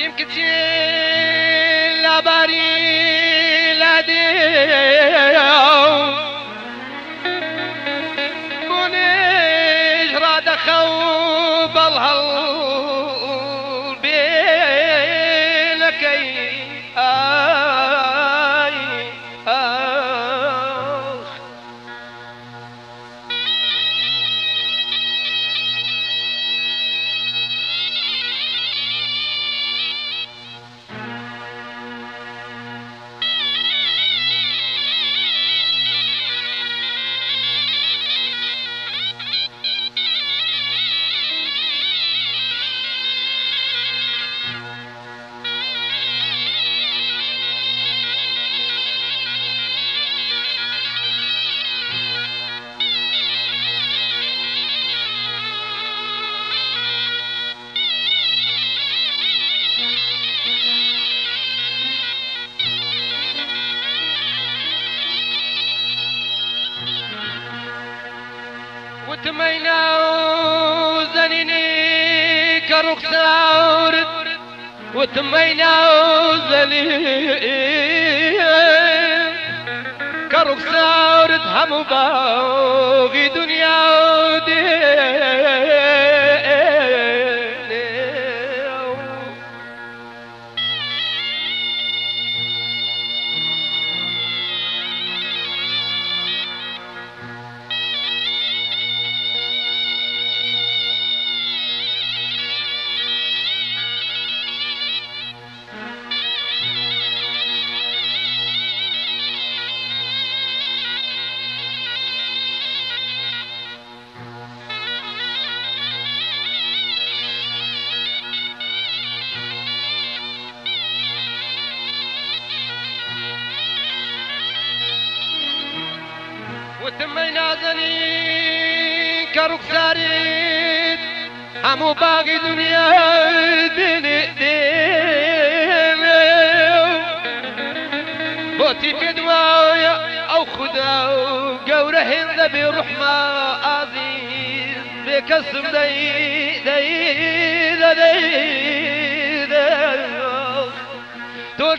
دیم کچی لبری لدیو منیش را دخو بالهل وتمينا وزنيني كرخسار وتمينا وزنيني كرخسار هم باغي وتمينا زني كروك ساريد همو باقي دنيا دني دين بوتي في دوايا أو خدا قورة هند برحمة عزيز بكسب دي دي دي دي, دي توش